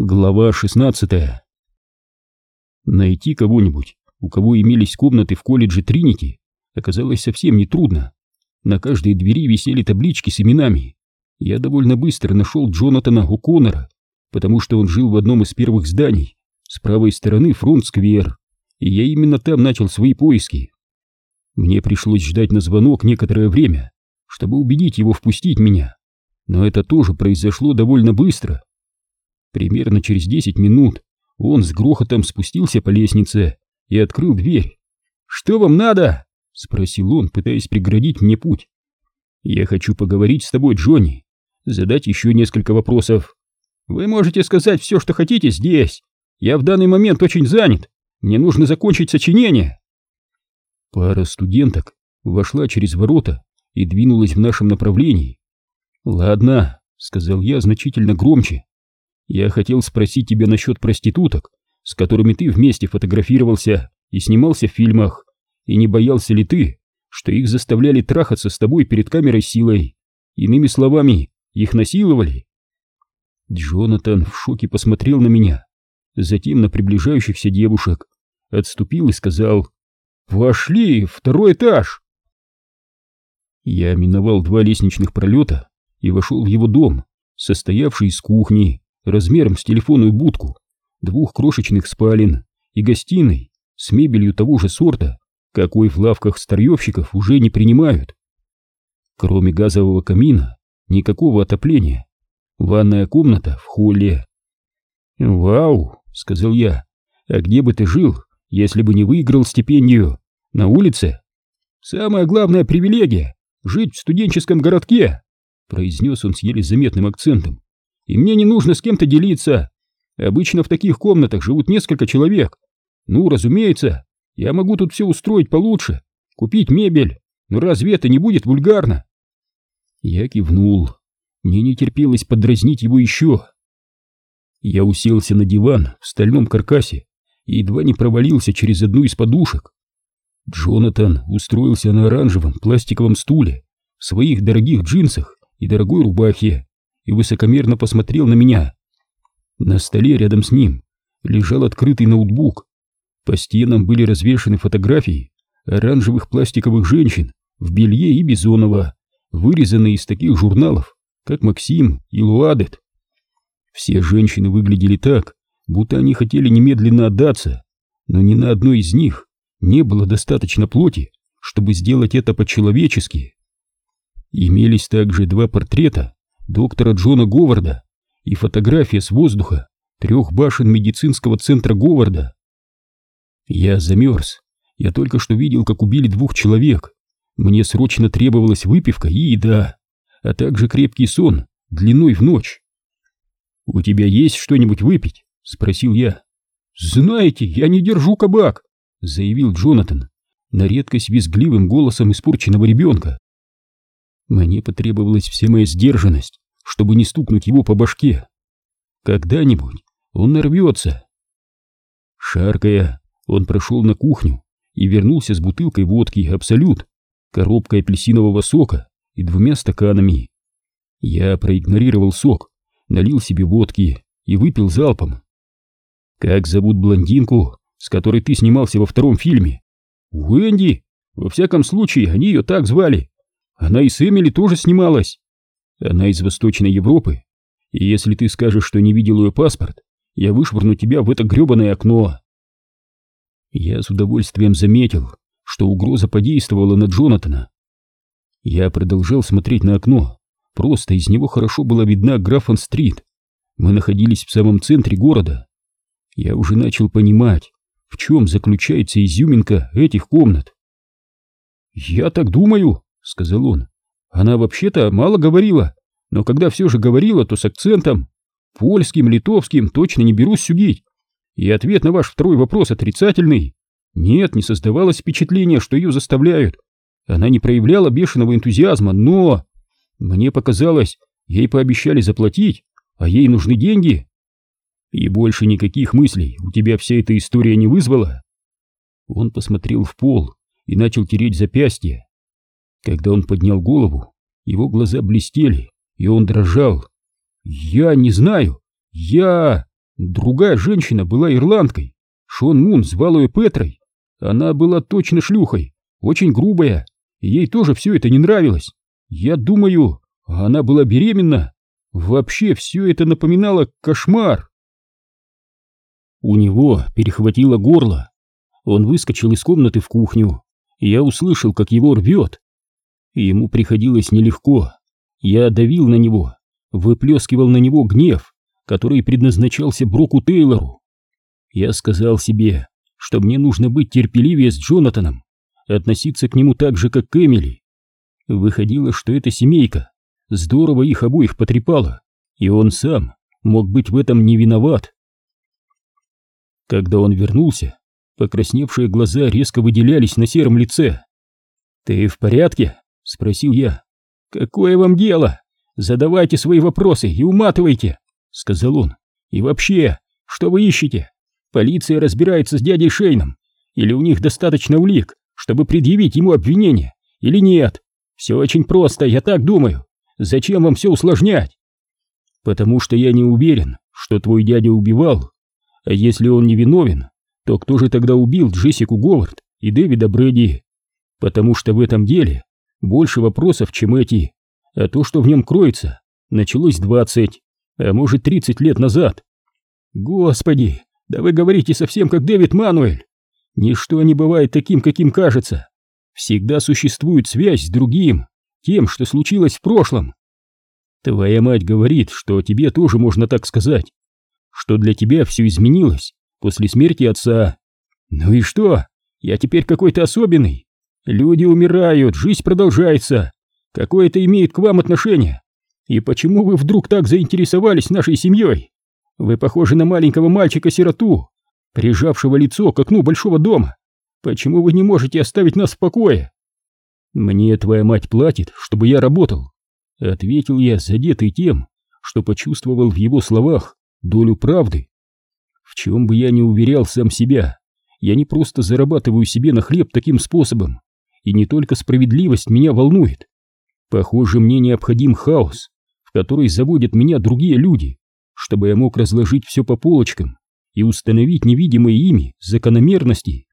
Глава 16 Найти кого-нибудь, у кого имелись комнаты в колледже Тринити, оказалось совсем нетрудно. На каждой двери висели таблички с именами. Я довольно быстро нашел Джонатана О'Коннора, потому что он жил в одном из первых зданий, с правой стороны фронт-сквер, и я именно там начал свои поиски. Мне пришлось ждать на звонок некоторое время, чтобы убедить его впустить меня, но это тоже произошло довольно быстро. Примерно через десять минут он с грохотом спустился по лестнице и открыл дверь. «Что вам надо?» — спросил он, пытаясь преградить мне путь. «Я хочу поговорить с тобой, Джонни, задать еще несколько вопросов. Вы можете сказать все, что хотите здесь. Я в данный момент очень занят. Мне нужно закончить сочинение». Пара студенток вошла через ворота и двинулась в нашем направлении. «Ладно», — сказал я значительно громче. Я хотел спросить тебя насчет проституток, с которыми ты вместе фотографировался и снимался в фильмах, и не боялся ли ты, что их заставляли трахаться с тобой перед камерой силой? Иными словами, их насиловали?» Джонатан в шоке посмотрел на меня, затем на приближающихся девушек, отступил и сказал «Вошли, второй этаж!» Я миновал два лестничных пролета и вошел в его дом, состоявший из кухни, размером с телефонную будку, двух крошечных спален и гостиной с мебелью того же сорта, какой в лавках старьевщиков уже не принимают. Кроме газового камина, никакого отопления. Ванная комната в холле. «Вау!» — сказал я. «А где бы ты жил, если бы не выиграл стипендию? На улице?» «Самая главная привилегия — жить в студенческом городке!» — произнес он с еле заметным акцентом и мне не нужно с кем-то делиться. Обычно в таких комнатах живут несколько человек. Ну, разумеется, я могу тут все устроить получше, купить мебель, но разве это не будет вульгарно? Я кивнул. Мне не терпелось подразнить его еще. Я уселся на диван в стальном каркасе и едва не провалился через одну из подушек. Джонатан устроился на оранжевом пластиковом стуле в своих дорогих джинсах и дорогой рубахе и высокомерно посмотрел на меня. На столе рядом с ним лежал открытый ноутбук. По стенам были развешаны фотографии оранжевых пластиковых женщин в белье и бизонова, вырезанные из таких журналов, как «Максим» и «Луадет». Все женщины выглядели так, будто они хотели немедленно отдаться, но ни на одной из них не было достаточно плоти, чтобы сделать это по-человечески. Имелись также два портрета доктора Джона Говарда и фотография с воздуха трех башен медицинского центра Говарда. Я замерз. Я только что видел, как убили двух человек. Мне срочно требовалась выпивка и еда, а также крепкий сон длиной в ночь. «У тебя есть что-нибудь выпить?» — спросил я. «Знаете, я не держу кабак», — заявил Джонатан, на редкость визгливым голосом испорченного ребенка. Мне потребовалась вся моя сдержанность, чтобы не стукнуть его по башке. Когда-нибудь он нарвется. Шаркая, он прошел на кухню и вернулся с бутылкой водки «Абсолют», коробкой апельсинового сока и двумя стаканами. Я проигнорировал сок, налил себе водки и выпил залпом. «Как зовут блондинку, с которой ты снимался во втором фильме?» «Уэнди! Во всяком случае, они ее так звали. Она и с Эмили тоже снималась. Она из Восточной Европы. И если ты скажешь, что не видел ее паспорт, я вышвырну тебя в это гребаное окно. Я с удовольствием заметил, что угроза подействовала на Джонатана. Я продолжал смотреть на окно. Просто из него хорошо была видна Граффон-стрит. Мы находились в самом центре города. Я уже начал понимать, в чем заключается изюминка этих комнат. «Я так думаю», — сказал он. «Она вообще-то мало говорила, но когда все же говорила, то с акцентом. Польским, литовским точно не берусь судить. И ответ на ваш второй вопрос отрицательный. Нет, не создавалось впечатления, что ее заставляют. Она не проявляла бешеного энтузиазма, но... Мне показалось, ей пообещали заплатить, а ей нужны деньги. И больше никаких мыслей у тебя вся эта история не вызвала?» Он посмотрел в пол и начал тереть запястье. Когда он поднял голову, его глаза блестели, и он дрожал. «Я не знаю! Я...» Другая женщина была ирландкой. Шон Мун звал ее Петрой. Она была точно шлюхой, очень грубая. Ей тоже все это не нравилось. Я думаю, она была беременна. Вообще все это напоминало кошмар. У него перехватило горло. Он выскочил из комнаты в кухню, я услышал, как его рвет. Ему приходилось нелегко. Я давил на него, выплескивал на него гнев, который предназначался Броку Тейлору. Я сказал себе, что мне нужно быть терпеливее с Джонатаном, относиться к нему так же, как к Эмили. Выходило, что эта семейка здорово их обоих потрепала, и он сам мог быть в этом не виноват. Когда он вернулся, покрасневшие глаза резко выделялись на сером лице. «Ты в порядке?» — спросил я. «Какое вам дело? Задавайте свои вопросы и уматывайте!» — сказал он. «И вообще, что вы ищете? Полиция разбирается с дядей Шейном, или у них достаточно улик, чтобы предъявить ему обвинение, или нет? Все очень просто, я так думаю. Зачем вам все усложнять? Потому что я не уверен, что твой дядя убивал. А если он не виновен, то кто же тогда убил Джессику Говард и Дэвида Брэди? Потому что в этом деле больше вопросов, чем эти. А то, что в нем кроется, началось двадцать, а может тридцать лет назад. Господи, да вы говорите совсем как Дэвид Мануэль. Ничто не бывает таким, каким кажется. Всегда существует связь с другим, тем, что случилось в прошлом. Твоя мать говорит, что тебе тоже можно так сказать, что для тебя все изменилось после смерти отца. Ну и что? Я теперь какой-то особенный. Люди умирают, жизнь продолжается. Какое это имеет к вам отношение? И почему вы вдруг так заинтересовались нашей семьей? Вы похожи на маленького мальчика-сироту, прижавшего лицо к окну большого дома. Почему вы не можете оставить нас в покое? Мне твоя мать платит, чтобы я работал, ответил я, задетый тем, что почувствовал в его словах долю правды. В чем бы я ни уверял сам себя, я не просто зарабатываю себе на хлеб таким способом, и не только справедливость меня волнует. Похоже, мне необходим хаос, в который заводят меня другие люди, чтобы я мог разложить все по полочкам и установить невидимые ими закономерности.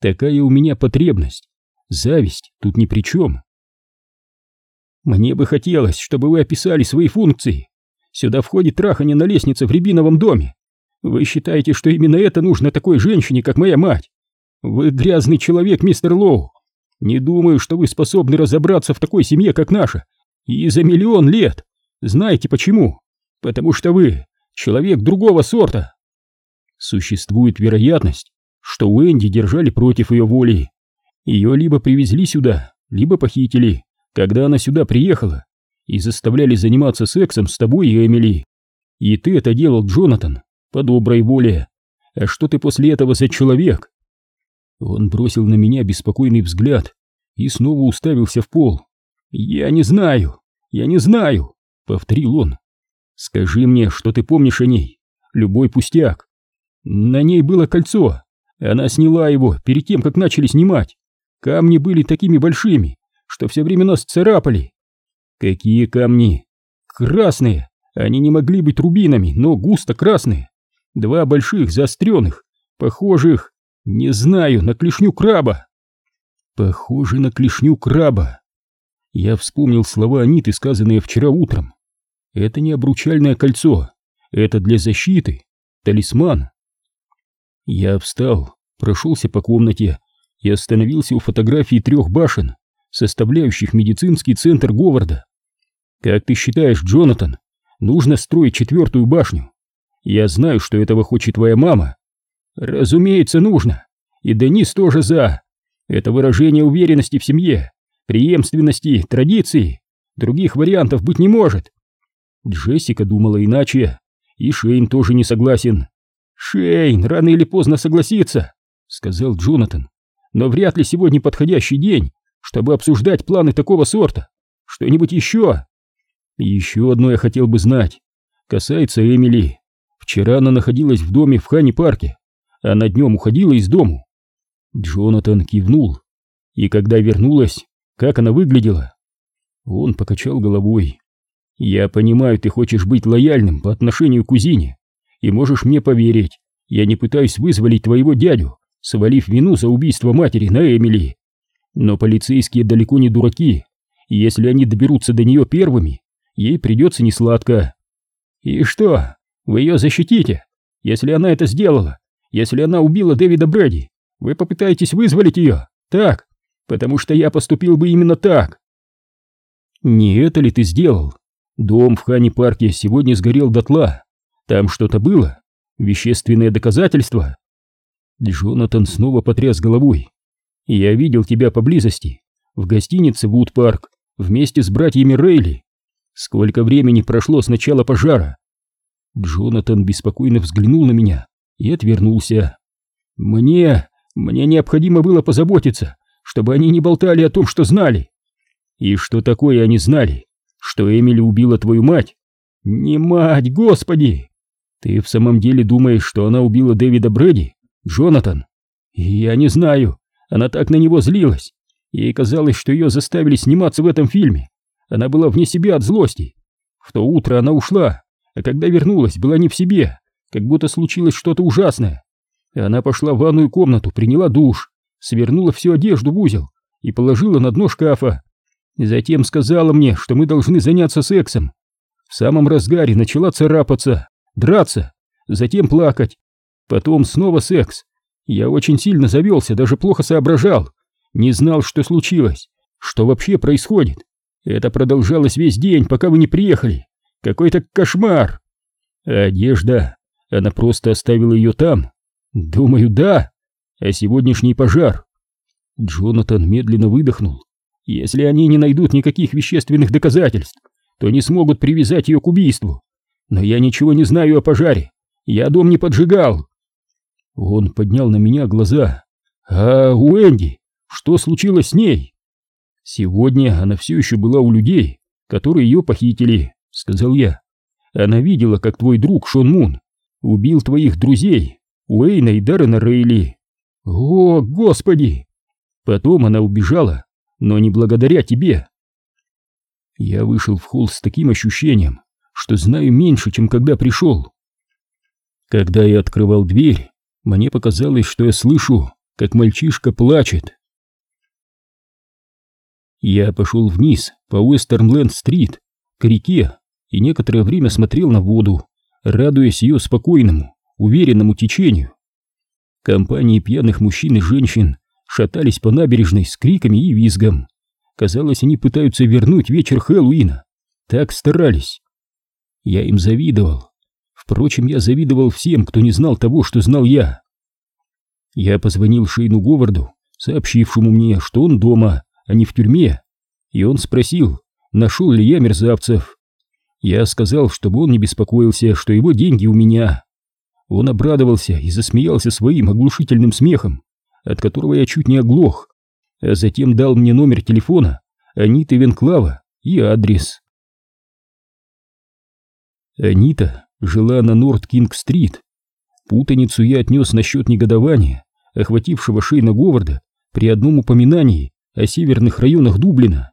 Такая у меня потребность. Зависть тут ни при чем. Мне бы хотелось, чтобы вы описали свои функции. Сюда входит трахание на лестнице в рябиновом доме. Вы считаете, что именно это нужно такой женщине, как моя мать? Вы грязный человек, мистер Лоу. Не думаю, что вы способны разобраться в такой семье, как наша. И за миллион лет. Знаете почему? потому что вы человек другого сорта. Существует вероятность, что Уэнди держали против ее воли. Ее либо привезли сюда, либо похитили, когда она сюда приехала, и заставляли заниматься сексом с тобой и Эмили. И ты это делал, Джонатан, по доброй воле. А что ты после этого за человек? Он бросил на меня беспокойный взгляд и снова уставился в пол. «Я не знаю, я не знаю», — повторил он. Скажи мне, что ты помнишь о ней. Любой пустяк. На ней было кольцо. Она сняла его перед тем, как начали снимать. Камни были такими большими, что все время нас царапали. Какие камни? Красные. Они не могли быть рубинами, но густо красные. Два больших заостренных, похожих, не знаю, на клешню краба. Похоже на клешню краба. Я вспомнил слова Аниты, сказанные вчера утром. Это не обручальное кольцо, это для защиты, талисман. Я встал, прошелся по комнате и остановился у фотографии трех башен, составляющих медицинский центр Говарда. Как ты считаешь, Джонатан, нужно строить четвертую башню? Я знаю, что этого хочет твоя мама. Разумеется, нужно. И Денис тоже за. Это выражение уверенности в семье, преемственности, традиции. Других вариантов быть не может. Джессика думала иначе, и Шейн тоже не согласен. «Шейн рано или поздно согласится», — сказал Джонатан. «Но вряд ли сегодня подходящий день, чтобы обсуждать планы такого сорта. Что-нибудь еще?» «Еще одно я хотел бы знать. Касается Эмили. Вчера она находилась в доме в Хани-парке, а на днем уходила из дому». Джонатан кивнул. «И когда вернулась, как она выглядела?» Он покачал головой. «Я понимаю, ты хочешь быть лояльным по отношению к кузине И можешь мне поверить, я не пытаюсь вызволить твоего дядю, свалив вину за убийство матери на Эмили. Но полицейские далеко не дураки, и если они доберутся до нее первыми, ей придется несладко. И что, вы ее защитите? Если она это сделала, если она убила Дэвида Брэди, вы попытаетесь вызволить ее, так? Потому что я поступил бы именно так. Не это ли ты сделал? Дом в Хани-парке сегодня сгорел дотла. Там что-то было? Вещественное доказательство? Джонатан снова потряс головой. Я видел тебя поблизости, в гостинице Вуд-парк, вместе с братьями Рейли. Сколько времени прошло с начала пожара? Джонатан беспокойно взглянул на меня и отвернулся. Мне, мне необходимо было позаботиться, чтобы они не болтали о том, что знали. И что такое они знали? Что Эмили убила твою мать? Не мать, господи! Ты в самом деле думаешь, что она убила Дэвида Брэди, Джонатан? Я не знаю. Она так на него злилась. Ей казалось, что ее заставили сниматься в этом фильме. Она была вне себя от злости. В то утро она ушла, а когда вернулась, была не в себе, как будто случилось что-то ужасное. Она пошла в ванную комнату, приняла душ, свернула всю одежду в узел и положила на дно шкафа. Затем сказала мне, что мы должны заняться сексом. В самом разгаре начала царапаться, драться, затем плакать. Потом снова секс. Я очень сильно завелся, даже плохо соображал. Не знал, что случилось, что вообще происходит. Это продолжалось весь день, пока вы не приехали. Какой-то кошмар. одежда, она просто оставила ее там. Думаю, да. А сегодняшний пожар. Джонатан медленно выдохнул. Если они не найдут никаких вещественных доказательств, то не смогут привязать ее к убийству. Но я ничего не знаю о пожаре. Я дом не поджигал. Он поднял на меня глаза. А у Энди, что случилось с ней? Сегодня она все еще была у людей, которые ее похитили, сказал я. Она видела, как твой друг Шон Мун убил твоих друзей, Уэйна и Даррена Рейли. О, господи! Потом она убежала, но не благодаря тебе. Я вышел в холл с таким ощущением, что знаю меньше, чем когда пришел. Когда я открывал дверь, мне показалось, что я слышу, как мальчишка плачет. Я пошел вниз по Уэстернленд-стрит, к реке, и некоторое время смотрел на воду, радуясь ее спокойному, уверенному течению. Компании пьяных мужчин и женщин шатались по набережной с криками и визгом. Казалось, они пытаются вернуть вечер Хэллоуина. Так старались. Я им завидовал. Впрочем, я завидовал всем, кто не знал того, что знал я. Я позвонил Шейну Говарду, сообщившему мне, что он дома, а не в тюрьме, и он спросил, нашел ли я мерзавцев. Я сказал, чтобы он не беспокоился, что его деньги у меня. Он обрадовался и засмеялся своим оглушительным смехом, от которого я чуть не оглох, а затем дал мне номер телефона Аниты Венклава и адрес. Анита жила на Норд-Кинг-стрит. Путаницу я отнес насчет негодования, охватившего Шейна Говарда при одном упоминании о северных районах Дублина.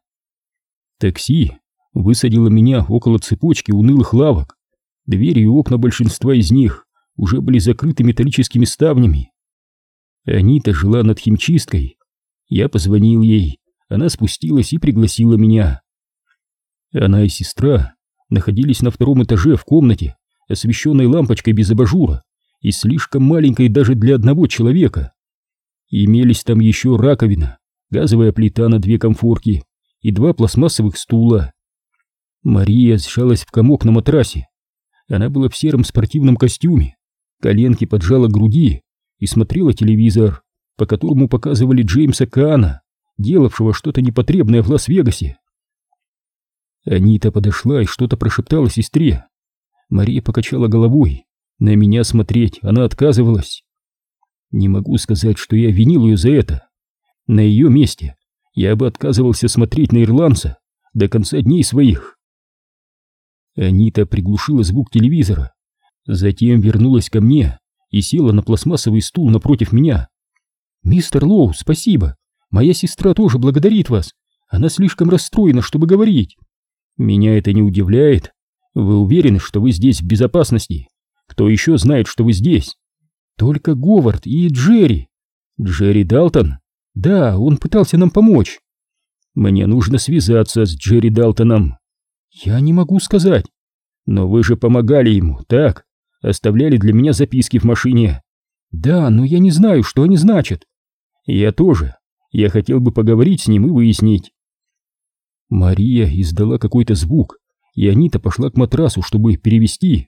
Такси высадило меня около цепочки унылых лавок. Двери и окна большинства из них уже были закрыты металлическими ставнями. Анита жила над химчисткой. Я позвонил ей, она спустилась и пригласила меня. Она и сестра находились на втором этаже в комнате, освещенной лампочкой без абажура и слишком маленькой даже для одного человека. Имелись там еще раковина, газовая плита на две комфорки и два пластмассовых стула. Мария сжалась в комок на матрасе. Она была в сером спортивном костюме, коленки поджала к груди и смотрела телевизор, по которому показывали Джеймса Каана, делавшего что-то непотребное в Лас-Вегасе. Анита подошла и что-то прошептала сестре. Мария покачала головой. На меня смотреть она отказывалась. Не могу сказать, что я винил ее за это. На ее месте я бы отказывался смотреть на ирландца до конца дней своих. Анита приглушила звук телевизора, затем вернулась ко мне и села на пластмассовый стул напротив меня. «Мистер Лоу, спасибо. Моя сестра тоже благодарит вас. Она слишком расстроена, чтобы говорить. Меня это не удивляет. Вы уверены, что вы здесь в безопасности? Кто еще знает, что вы здесь? Только Говард и Джерри. Джерри Далтон? Да, он пытался нам помочь. Мне нужно связаться с Джерри Далтоном. Я не могу сказать. Но вы же помогали ему, так? Оставляли для меня записки в машине. Да, но я не знаю, что они значат. Я тоже. Я хотел бы поговорить с ним и выяснить. Мария издала какой-то звук, и Анита пошла к матрасу, чтобы перевести.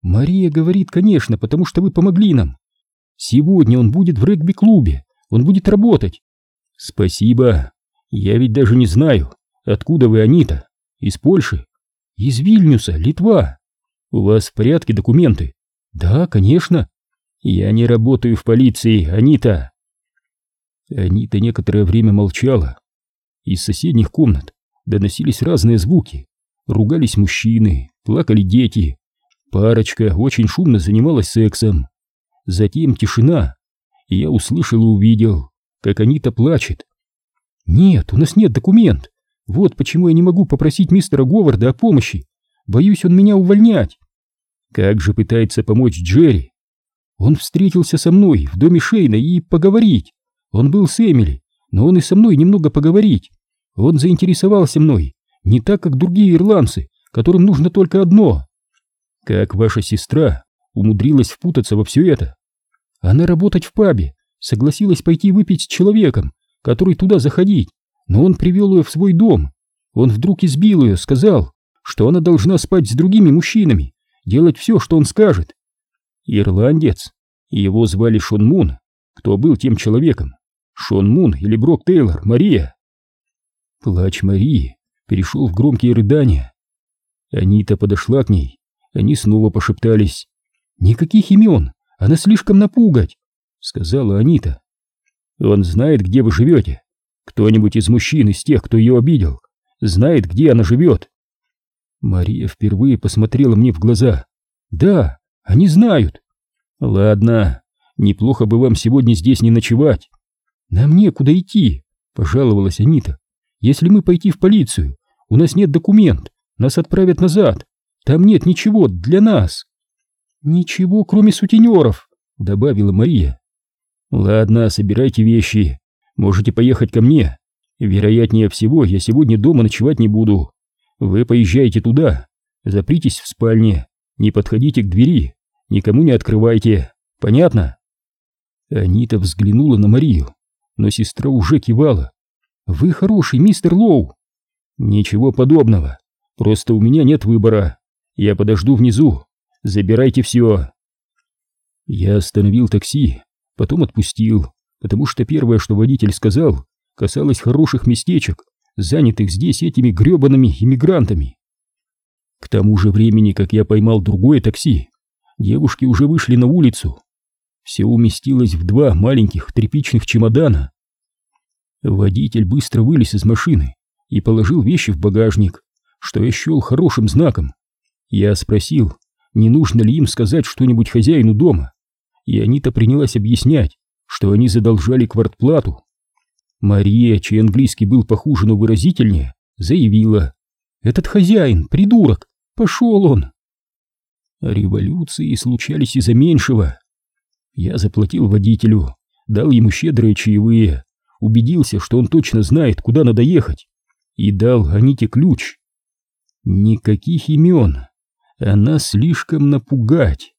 Мария говорит, конечно, потому что вы помогли нам. Сегодня он будет в регби-клубе, он будет работать. Спасибо. Я ведь даже не знаю, откуда вы, Анита. Из Польши? Из Вильнюса, Литва. У вас в порядке документы? Да, конечно. Я не работаю в полиции, Анита. Анита некоторое время молчала. Из соседних комнат доносились разные звуки. Ругались мужчины, плакали дети. Парочка очень шумно занималась сексом. Затем тишина, и я услышал и увидел, как Анита плачет. «Нет, у нас нет документ. Вот почему я не могу попросить мистера Говарда о помощи. Боюсь он меня увольнять». «Как же пытается помочь Джерри?» «Он встретился со мной в доме Шейна и поговорить. Он был с Эмили, но он и со мной немного поговорить. Он заинтересовался мной, не так, как другие ирландцы, которым нужно только одно. Как ваша сестра умудрилась впутаться во все это? Она работать в пабе, согласилась пойти выпить с человеком, который туда заходить, но он привел ее в свой дом. Он вдруг избил ее, сказал, что она должна спать с другими мужчинами, делать все, что он скажет. Ирландец. Его звали Шон Мун. Кто был тем человеком? Шон Мун или Брок Тейлор, Мария? Плач Марии перешел в громкие рыдания. Анита подошла к ней, они снова пошептались. «Никаких имен, она слишком напугать», — сказала Анита. «Он знает, где вы живете. Кто-нибудь из мужчин, из тех, кто ее обидел, знает, где она живет». Мария впервые посмотрела мне в глаза. «Да, они знают». «Ладно, неплохо бы вам сегодня здесь не ночевать». «Нам некуда идти», — пожаловалась Анита. «Если мы пойти в полицию, у нас нет документ, нас отправят назад. Там нет ничего для нас». «Ничего, кроме сутенеров», — добавила Мария. «Ладно, собирайте вещи. Можете поехать ко мне. Вероятнее всего, я сегодня дома ночевать не буду. Вы поезжайте туда, запритесь в спальне, не подходите к двери, никому не открывайте. Понятно?» Анита взглянула на Марию, но сестра уже кивала. «Вы хороший, мистер Лоу!» «Ничего подобного, просто у меня нет выбора. Я подожду внизу, забирайте все!» Я остановил такси, потом отпустил, потому что первое, что водитель сказал, касалось хороших местечек, занятых здесь этими гребаными иммигрантами. К тому же времени, как я поймал другое такси, девушки уже вышли на улицу. Все уместилось в два маленьких тряпичных чемодана. Водитель быстро вылез из машины и положил вещи в багажник, что я счел хорошим знаком. Я спросил, не нужно ли им сказать что-нибудь хозяину дома, и Анита принялась объяснять, что они задолжали квартплату. Мария, чей английский был похуже, но выразительнее, заявила, «Этот хозяин, придурок, пошел он!» Революции случались из-за меньшего. Я заплатил водителю, дал ему щедрые чаевые, убедился, что он точно знает, куда надо ехать, и дал Аните ключ. Никаких имен, она слишком напугать.